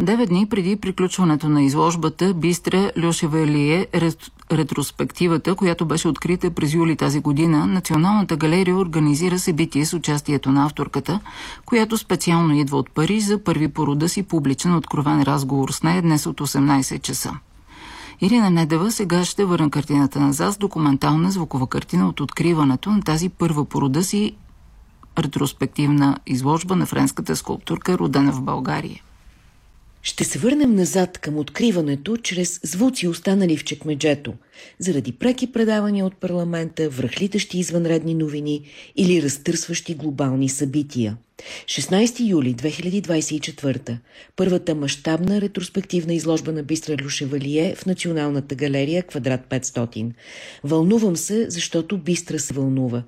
Девет дни преди приключването на изложбата Бистра Люшевелие ретроспективата, която беше открита през юли тази година, Националната галерия организира събитие с участието на авторката, която специално идва от Париж за първи по рода си публичен откровен разговор с нея днес от 18 часа. Ирина Недева сега ще върна картината назад с документална звукова картина от откриването на тази първа по рода си ретроспективна изложба на френската скулптурка, родена в България. Ще се върнем назад към откриването чрез звуци останали в чекмеджето, заради преки предавания от парламента, връхлитащи извънредни новини или разтърсващи глобални събития – 16 юли 2024 първата мащабна ретроспективна изложба на Бистра Люшевалие в Националната галерия Квадрат 500. Вълнувам се, защото Бистра се вълнува.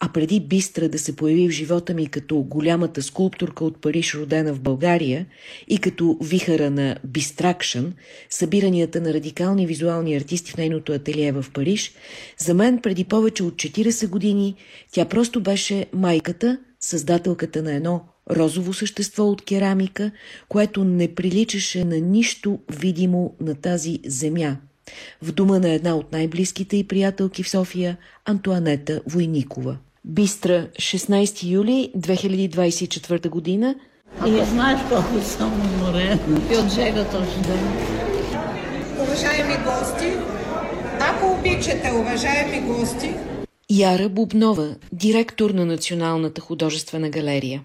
А преди Бистра да се появи в живота ми като голямата скулптурка от Париж, родена в България, и като вихара на Бистракшън, събиранията на радикални визуални артисти в нейното ателие в Париж, за мен преди повече от 40 години тя просто беше майката, създателката на едно розово същество от керамика, което не приличаше на нищо видимо на тази земя. В дома на една от най-близките и приятелки в София, Антуанета Войникова. Бистра, 16 юли 2024 година. И не знаеш колко съм уморена. И от жега точно да. Уважаеми гости, ако обичате, уважаеми гости, Яра Бубнова, директор на Националната художествена галерия.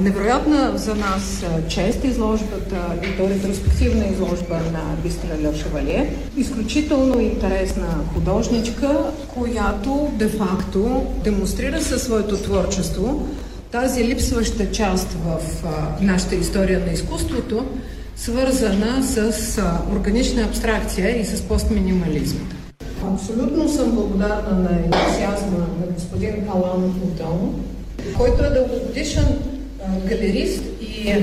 Невероятна за нас чест изложбата и то ретроспективна изложба на Бистра Ле Шевалие. Изключително интересна художничка, която де-факто демонстрира със своето творчество тази липсваща част в нашата история на изкуството, свързана с органична абстракция и с постминимализма. Абсолютно съм благодарна на ентусиазма на господин Алан Отон, който е дългогодишен галерист и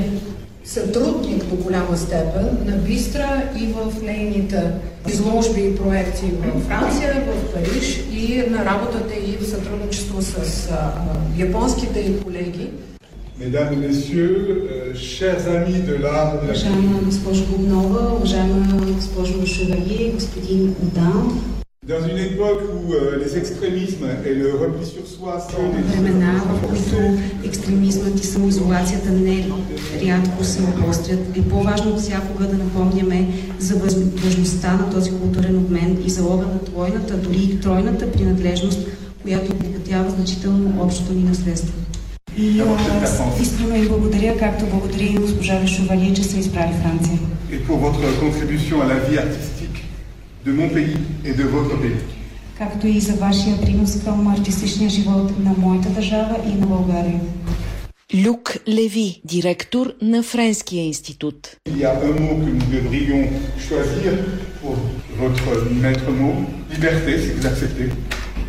сътрудник до голяма степен на Бистра и в нейните изложби и проекти в Франция, в Париж и на работата и в сътрудничество с японските и колеги. Mesdames messieurs, euh, chers amis de l'art de la Уважаема госпожо Бубнова, уважаема госпожо Шевалие, господин Удан, Dans une époque où euh, les extrémismes et le repli sur soi sont des времена, в които екстремизмът и самоизолацията не рядко се обострят, е по-важно от всякога да напомняме за важността на този културен обмен и залога на двойната, дори и тройната принадлежност, която обогатява значително общото ни наследство. И а, искрено им благодаря, както благодаря и госпожа Вешовалие, че се избрали Франция. et pour votre contribution à la vie artistique de mon pays et de votre pays. както и за вашия принос към артистичния живот на моята държава и на България. Люк Леви, директор на Френския институт. Il y a un mot que nous devrions choisir pour votre maître mot, liberté, si vous acceptez.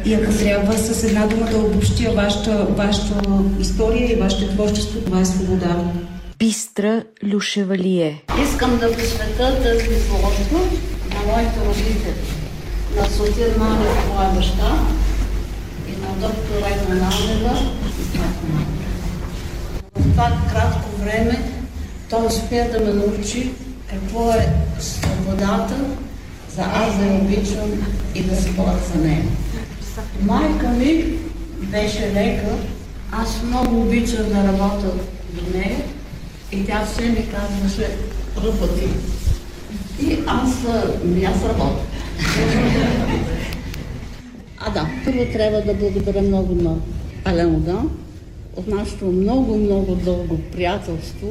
И ако трябва с една дума да обобщя вашата, вашата история и вашето творчество, това е свобода. Бистра Люшевалие. Искам да посветя тази на моите родители, на Сотир Манев, моя баща, и на доктор майка Манева. В това кратко време той успя да ме научи какво е свободата, за аз да я обичам и да се боря за нея. Майка ми беше лекар, аз много обичам да работя до нея и тя все ми казваше работи. И аз, аз работя. А да, първо трябва да благодаря много на Ален Одан от нашето много, много дълго приятелство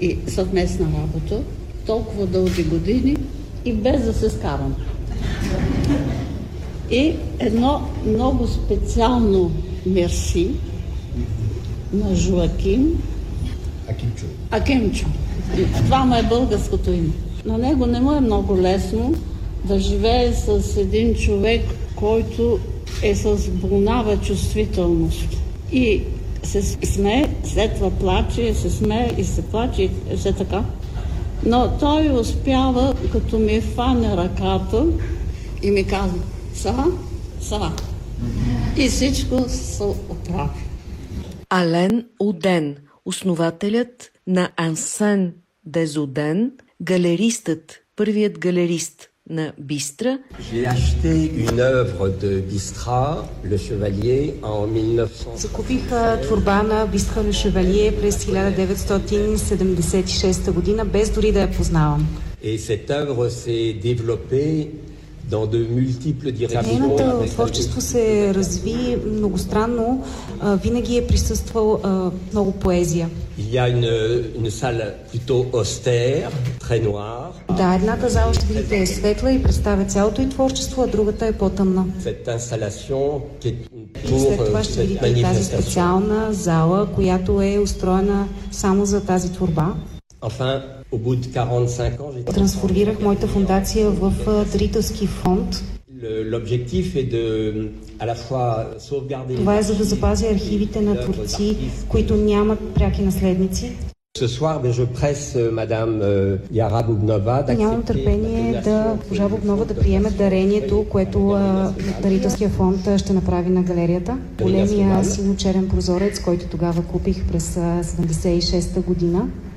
и съвместна работа, толкова дълги години и без да се скарам. И едно много специално мерси на Жуаким Акимчо. Акимчо. Това му е българското име. На него не му е много лесно да живее с един човек, който е с болнава чувствителност. И се смее, след това плаче, се смее и се плаче и все така. Но той успява, като ми фане ръката и ми казва, Сава, Сава. И всичко се оправи. Ален Оден, основателят на Ансен Дезоден, галеристът, първият галерист на Бистра. J'ai acheté une œuvre de Bistra, Le Chevalier, en 1900. Закупих творба на Бистра Ле Шевалие през 1976 година, без дори да я познавам. Et cette œuvre s'est développée Нейното творчество се разви многостранно, винаги е присъствал много поезия. Да, едната зала ще видите е светла и представя цялото и творчество, а другата е по-тъмна. И след това euh, ще видите и тази специална зала, която е устроена само за тази творба. Enfin, au bout de 45 ans, j'ai Трансформирах моята фундация в дарителски фонд. Това е за да запазя архивите на творци, които нямат пряки наследници. Ce soir, ben, je presse euh, Madame euh, Yara Bougnova Нямам търпение да госпожа Богнова да приеме дарението, което а, дарителския фонд ще направи на галерията. Големия сино-черен прозорец, който тогава купих през а, 76-та година.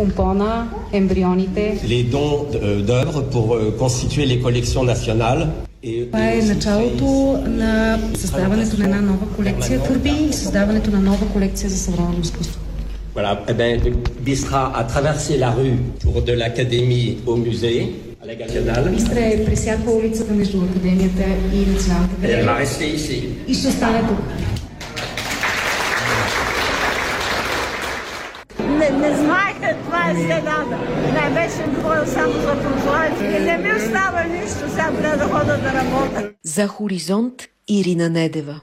Помпона, ембрионите. les dons euh, d'œuvres pour euh, constituer les collections nationales. Et, Това е et aussi началото créer- на създаването на една нова колекция творби и създаването на нова колекция за съвременно изкуство. Voilà, eh ben, Bistra a traversé la rue pour de l'académie au musée, à la Galerie nationale. Мистра е пресяква улицата между Академията и Националната Et elle va галерия rester ici. и ще остане тук. Не, не знаеха, това е стената. Не беше говорил само за прозорец. Не ми остава нищо, сега трябва да хода да работя. За хоризонт Ирина Недева.